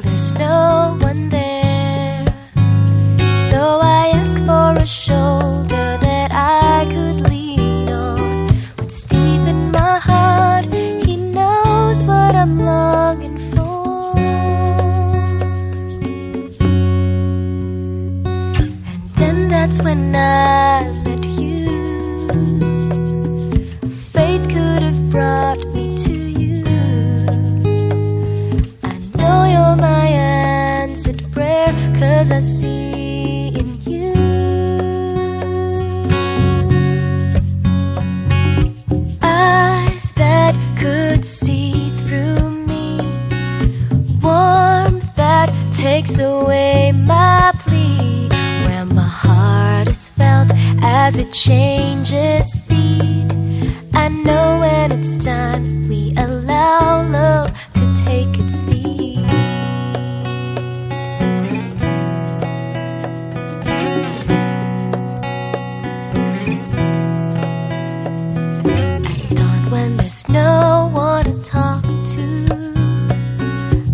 feel there's no one there. Though I ask for a shoulder that I could lean on, what's deep in my heart, He knows what I'm longing for. And then that's when I cause I see in you. Eyes that could see through me, warmth that takes away my plea, where my heart is felt as it changes speed. I know when it's time there's no one to talk to,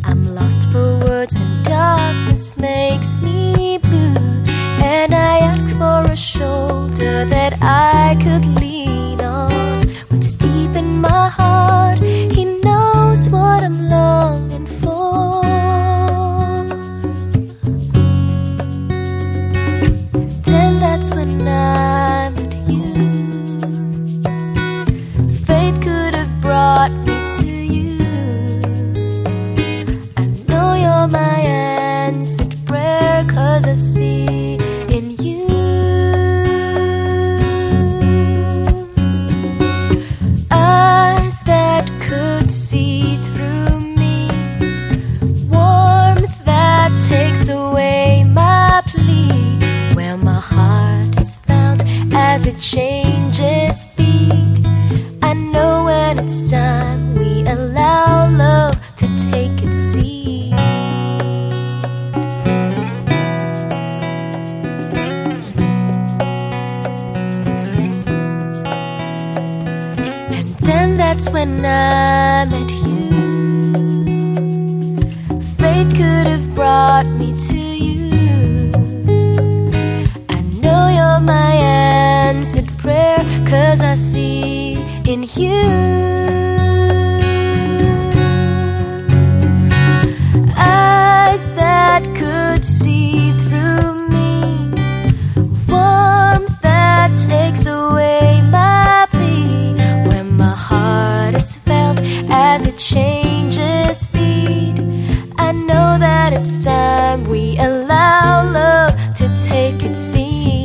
I'm lost for words and darkness makes me blue. And I ask for a shoulder that I could lean cause I see in you. Eyes that could see through me, warmth that takes away my plea, where my heart is felt as it changes speed. I know when it's time when I met you. Faith could have brought me to you. I know you're my answered prayer, cause I see in you. to speed. I know that it's time we allow love to take its seat.